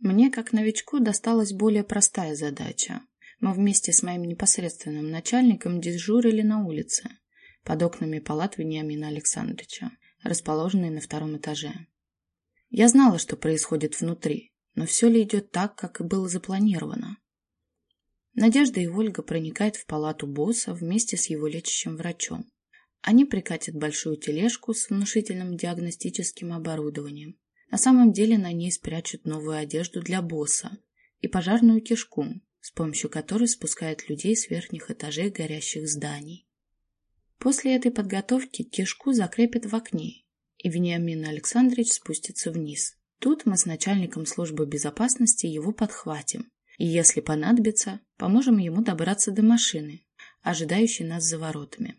Мне, как новичку, досталась более простая задача. Мы вместе с моим непосредственным начальником дежурили на улице, под окнами палат Вениамина Александровича, расположенной на втором этаже. Я знала, что происходит внутри, но все ли идет так, как и было запланировано? Надежда и Ольга проникают в палату босса вместе с его лечащим врачом. Они прикатят большую тележку с внушительным диагностическим оборудованием. На самом деле на ней спрячут новую одежду для босса и пожарную кишку, с помощью которой спускают людей с верхних этажей горящих зданий. После этой подготовки кишку закрепят в окне, и Вениамин Александрович спустится вниз. Тут мы с начальником службы безопасности его подхватим, и, если понадобится, поможем ему добраться до машины, ожидающей нас за воротами.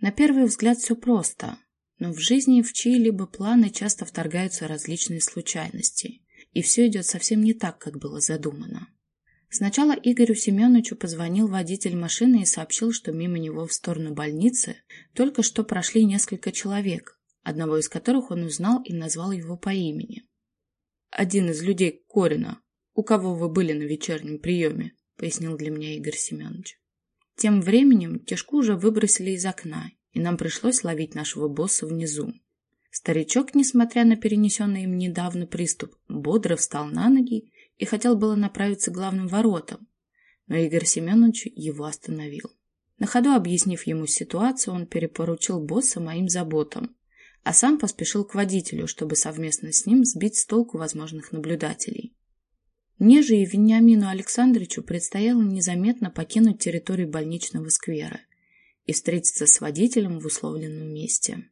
На первый взгляд все просто, но в жизни в чьи-либо планы часто вторгаются различные случайности, и все идет совсем не так, как было задумано. Сначала Игорю Семеновичу позвонил водитель машины и сообщил, что мимо него в сторону больницы только что прошли несколько человек, одного из которых он узнал и назвал его по имени. «Один из людей Корина, у кого вы были на вечернем приеме», пояснил для меня Игорь Семенович. Тем временем кишку уже выбросили из окна, и нам пришлось ловить нашего босса внизу. Старичок, несмотря на перенесенный им недавно приступ, бодро встал на ноги и хотел было направиться к главным воротам, но Игорь Семенович его остановил. На ходу объяснив ему ситуацию, он перепоручил босса моим заботам, а сам поспешил к водителю, чтобы совместно с ним сбить с толку возможных наблюдателей. Мне же и Вениамину Александровичу предстояло незаметно покинуть территорию больничного сквера и встретиться с водителем в условленном месте.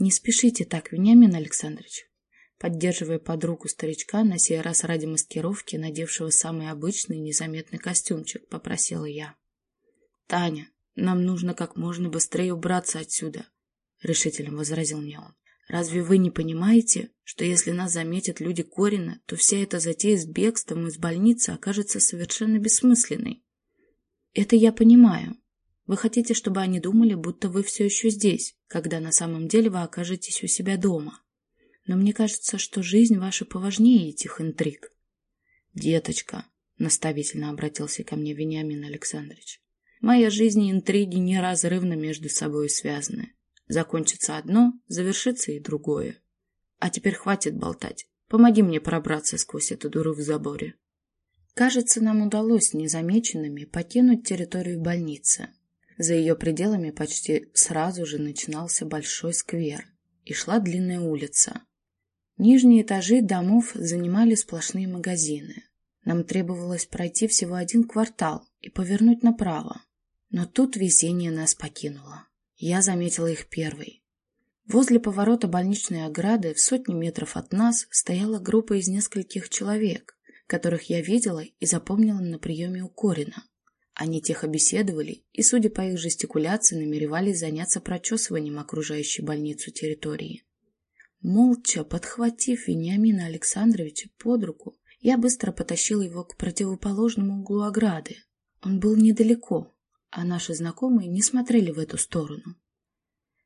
«Не спешите так, Вениамин Александрович», поддерживая под руку старичка, на сей раз ради маскировки, надевшего самый обычный незаметный костюмчик, попросила я. «Таня, нам нужно как можно быстрее убраться отсюда», — решительно возразил мне он. «Разве вы не понимаете, что если нас заметят люди Корина, то вся эта затея с бегством из больницы окажется совершенно бессмысленной?» «Это я понимаю. Вы хотите, чтобы они думали, будто вы все еще здесь, когда на самом деле вы окажетесь у себя дома», но мне кажется, что жизнь ваша поважнее этих интриг. Деточка, наставительно обратился ко мне Вениамин Александрович, моя жизнь и интриги неразрывно между собой связаны. Закончится одно, завершится и другое. А теперь хватит болтать. Помоги мне пробраться сквозь эту дуру в заборе. Кажется, нам удалось незамеченными покинуть территорию больницы. За ее пределами почти сразу же начинался большой сквер и шла длинная улица, Нижние этажи домов занимали сплошные магазины. Нам требовалось пройти всего один квартал и повернуть направо. Но тут везение нас покинуло. Я заметила их первой. Возле поворота больничной ограды в сотни метров от нас стояла группа из нескольких человек, которых я видела и запомнила на приеме у Корина. Они тихо беседовали и, судя по их жестикуляции, намеревались заняться прочесыванием окружающей больницу территории. Молча подхватив Вениамина Александровича под руку, я быстро потащил его к противоположному углу ограды. Он был недалеко, а наши знакомые не смотрели в эту сторону.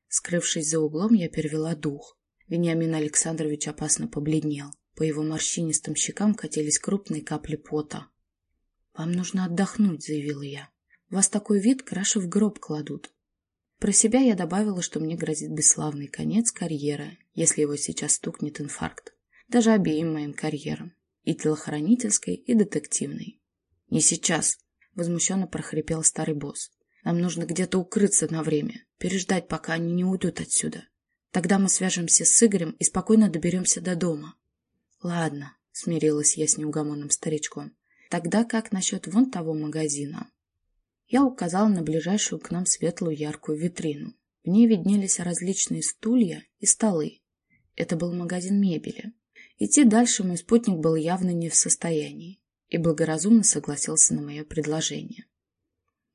Скрывшись за углом, я перевела дух. Вениамин Александрович опасно побледнел. По его морщинистым щекам катились крупные капли пота. «Вам нужно отдохнуть», — заявила я. «Вас такой вид краши в гроб кладут. Про себя я добавила, что мне грозит бесславный конец карьеры, если его сейчас стукнет инфаркт. Даже обеим моим карьерам. И телохранительской, и детективной. «Не сейчас», — возмущенно прохрипел старый босс. «Нам нужно где-то укрыться на время, переждать, пока они не уйдут отсюда. Тогда мы свяжемся с Игорем и спокойно доберемся до дома». «Ладно», — смирилась я с неугомонным старичком. «Тогда как насчет вон того магазина?» Я указала на ближайшую к нам светлую яркую витрину. В ней виднелись различные стулья и столы. Это был магазин мебели. Идти дальше мой спутник был явно не в состоянии и благоразумно согласился на мое предложение.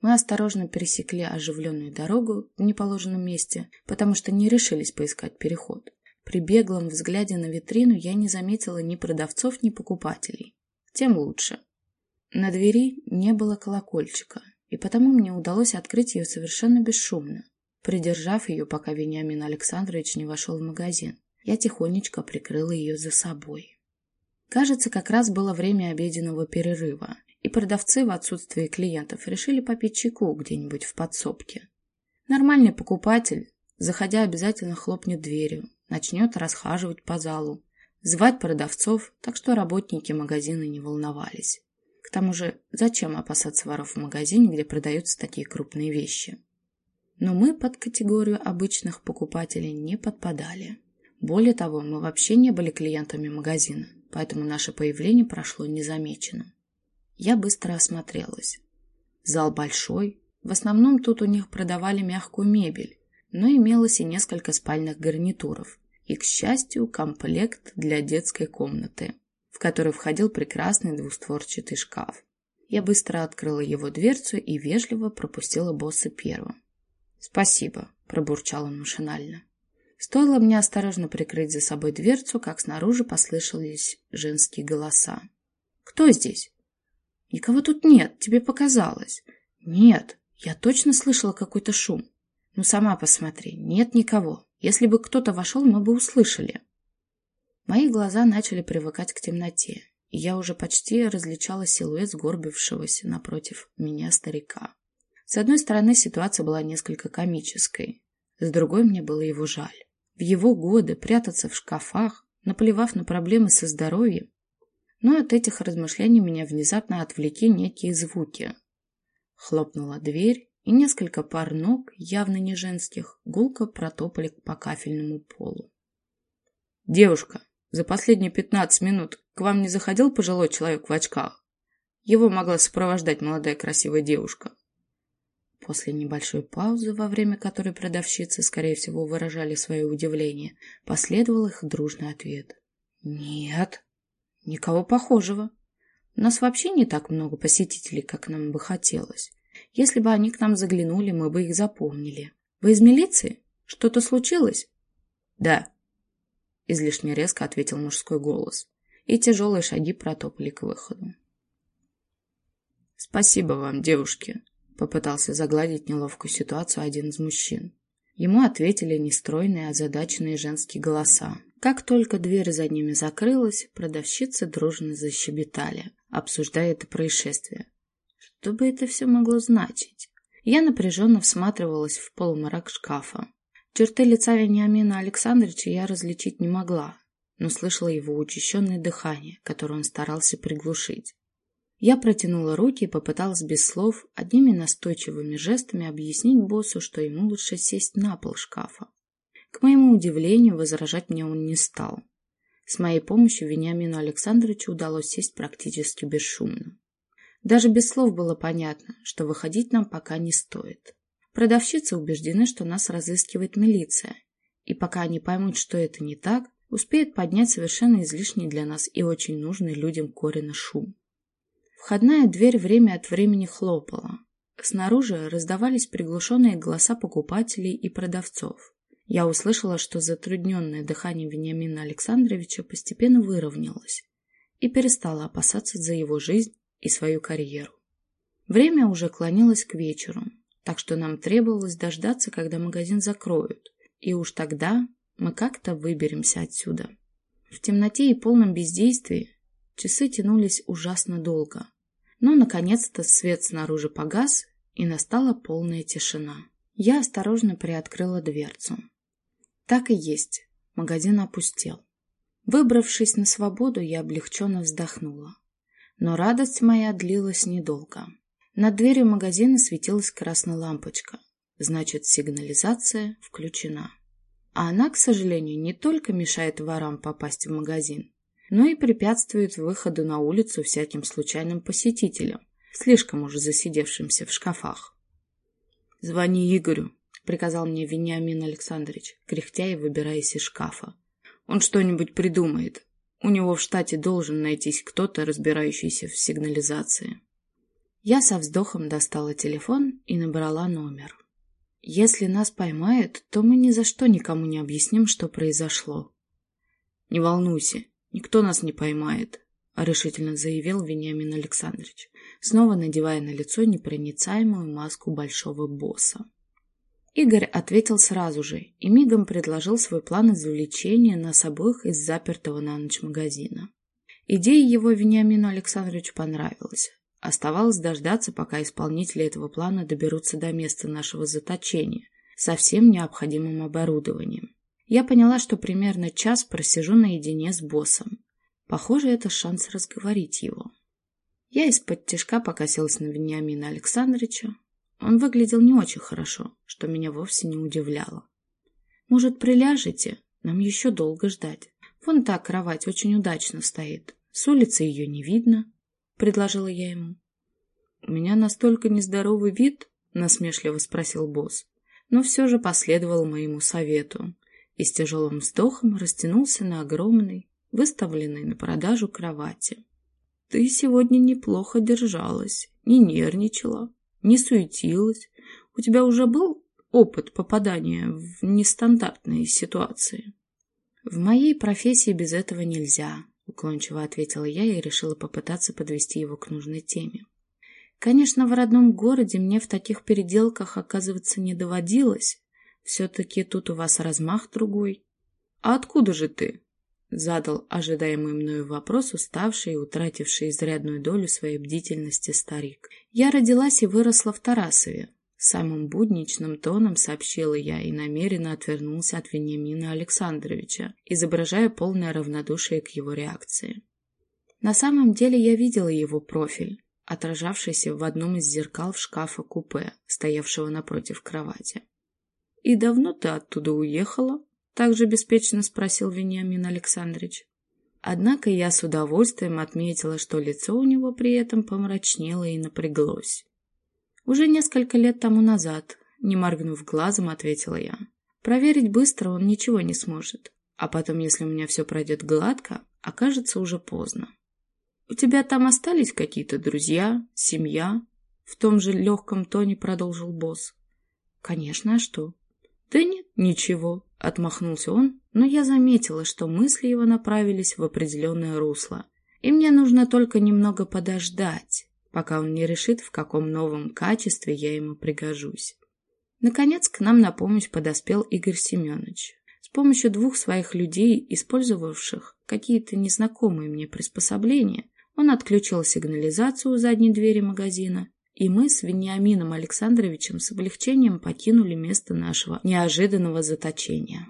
Мы осторожно пересекли оживленную дорогу в неположенном месте, потому что не решились поискать переход. При беглом взгляде на витрину я не заметила ни продавцов, ни покупателей. Тем лучше. На двери не было колокольчика, и потому мне удалось открыть ее совершенно бесшумно, придержав ее, пока Вениамин Александрович не вошел в магазин. Я тихонечко прикрыла ее за собой. Кажется, как раз было время обеденного перерыва, и продавцы в отсутствие клиентов решили попить чайку где-нибудь в подсобке. Нормальный покупатель, заходя, обязательно хлопнет дверью, начнет расхаживать по залу, звать продавцов, так что работники магазина не волновались. К тому же, зачем опасаться воров в магазине, где продаются такие крупные вещи? Но мы под категорию обычных покупателей не подпадали. Более того, мы вообще не были клиентами магазина, поэтому наше появление прошло незамеченным. Я быстро осмотрелась. Зал большой, в основном тут у них продавали мягкую мебель, но имелось и несколько спальных гарнитуров, и, к счастью, комплект для детской комнаты, в который входил прекрасный двустворчатый шкаф. Я быстро открыла его дверцу и вежливо пропустила босса первым. «Спасибо», — пробурчал он машинально. Стоило мне осторожно прикрыть за собой дверцу, как снаружи послышались женские голоса. «Кто здесь?» «Никого тут нет, тебе показалось». «Нет, я точно слышала какой-то шум». «Ну, сама посмотри, нет никого. Если бы кто-то вошел, мы бы услышали». Мои глаза начали привыкать к темноте, и я уже почти различала силуэт сгорбившегося напротив меня старика. С одной стороны, ситуация была несколько комической, с другой мне было его жаль. В его годы прятаться в шкафах, наплевав на проблемы со здоровьем. Но от этих размышлений меня внезапно отвлекли некие звуки. Хлопнула дверь, и несколько пар ног, явно не женских, гулко протопали по кафельному полу. «Девушка, за последние пятнадцать минут к вам не заходил пожилой человек в очках? Его могла сопровождать молодая красивая девушка. После небольшой паузы, во время которой продавщицы, скорее всего, выражали свое удивление, последовал их дружный ответ. «Нет, никого похожего. У нас вообще не так много посетителей, как нам бы хотелось. Если бы они к нам заглянули, мы бы их запомнили. Вы из милиции? Что-то случилось?» «Да», — излишне резко ответил мужской голос, и тяжелые шаги протопали к выходу. «Спасибо вам, девушки», Попытался загладить неловкую ситуацию один из мужчин. Ему ответили нестройные, озадаченные женские голоса. Как только дверь за ними закрылась, продавщицы дружно защебетали, обсуждая это происшествие. Что бы это все могло значить? Я напряженно всматривалась в полумрак шкафа. Черты лица Вениамина Александровича я различить не могла, но слышала его учащенное дыхание, которое он старался приглушить. Я протянула руки и попыталась без слов, одними настойчивыми жестами объяснить боссу, что ему лучше сесть на пол шкафа. К моему удивлению, возражать мне он не стал. С моей помощью Вениамину Александровичу удалось сесть практически бесшумно. Даже без слов было понятно, что выходить нам пока не стоит. Продавщицы убеждены, что нас разыскивает милиция, и пока они поймут, что это не так, успеют поднять совершенно излишний для нас и очень нужный людям коренно шум. Входная дверь время от времени хлопала. Снаружи раздавались приглушенные голоса покупателей и продавцов. Я услышала, что затрудненное дыхание Вениамина Александровича постепенно выровнялось и перестала опасаться за его жизнь и свою карьеру. Время уже клонилось к вечеру, так что нам требовалось дождаться, когда магазин закроют, и уж тогда мы как-то выберемся отсюда. В темноте и полном бездействии часы тянулись ужасно долго. Но, наконец-то, свет снаружи погас, и настала полная тишина. Я осторожно приоткрыла дверцу. Так и есть. Магазин опустел. Выбравшись на свободу, я облегченно вздохнула. Но радость моя длилась недолго. Над дверью магазина светилась красная лампочка. Значит, сигнализация включена. А она, к сожалению, не только мешает ворам попасть в магазин, но и препятствует выходу на улицу всяким случайным посетителям, слишком уже засидевшимся в шкафах. «Звони Игорю», — приказал мне Вениамин Александрович, кряхтя и выбираясь из шкафа. «Он что-нибудь придумает. У него в штате должен найтись кто-то, разбирающийся в сигнализации». Я со вздохом достала телефон и набрала номер. «Если нас поймают, то мы ни за что никому не объясним, что произошло». «Не волнуйся, «Никто нас не поймает», — решительно заявил Вениамин Александрович, снова надевая на лицо непроницаемую маску большого босса. Игорь ответил сразу же и мигом предложил свой план извлечения нас обоих из запертого на ночь магазина. Идея его Вениамину Александровичу понравилась. Оставалось дождаться, пока исполнители этого плана доберутся до места нашего заточения со всем необходимым оборудованием. Я поняла, что примерно час просижу наедине с боссом. Похоже, это шанс разговорить его. Я из-под тяжка покосилась на Вениамина Александровича. Он выглядел не очень хорошо, что меня вовсе не удивляло. «Может, приляжете? Нам еще долго ждать. Вон та кровать очень удачно стоит. С улицы ее не видно», — предложила я ему. «У меня настолько нездоровый вид?» — насмешливо спросил босс, но все же последовал моему совету и с тяжелым вздохом растянулся на огромной, выставленной на продажу кровати. Ты сегодня неплохо держалась, не нервничала, не суетилась. У тебя уже был опыт попадания в нестандартные ситуации? В моей профессии без этого нельзя, уклончиво ответила я и решила попытаться подвести его к нужной теме. Конечно, в родном городе мне в таких переделках оказываться не доводилось. Все-таки тут у вас размах другой. А откуда же ты? Задал ожидаемый мною вопрос уставший и утративший изрядную долю своей бдительности старик. Я родилась и выросла в Тарасове. Самым будничным тоном сообщила я и намеренно отвернулся от Вениамина Александровича, изображая полное равнодушие к его реакции. На самом деле я видела его профиль, отражавшийся в одном из зеркал в шкафа купе, стоявшего напротив кровати. «И давно ты оттуда уехала?» Также беспечно спросил Вениамин Александрович. Однако я с удовольствием отметила, что лицо у него при этом помрачнело и напряглось. Уже несколько лет тому назад, не моргнув глазом, ответила я. Проверить быстро он ничего не сможет. А потом, если у меня все пройдет гладко, окажется уже поздно. «У тебя там остались какие-то друзья, семья?» В том же легком тоне продолжил босс. «Конечно, а что?» «Да нет, ничего», — отмахнулся он, но я заметила, что мысли его направились в определенное русло. И мне нужно только немного подождать, пока он не решит, в каком новом качестве я ему пригожусь. Наконец к нам на помощь подоспел Игорь Семенович. С помощью двух своих людей, использовавших какие-то незнакомые мне приспособления, он отключил сигнализацию у задней двери магазина и мы с Вениамином Александровичем с облегчением покинули место нашего неожиданного заточения.